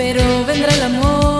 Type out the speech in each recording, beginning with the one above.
pero vendrá el amor.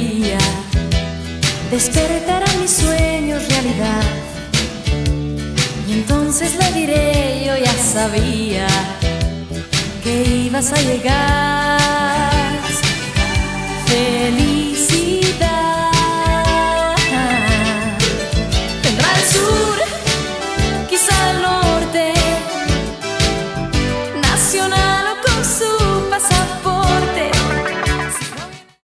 despertarán mis sueños realidad. Y entonces le diré, yo ya sabía que ibas a llegar.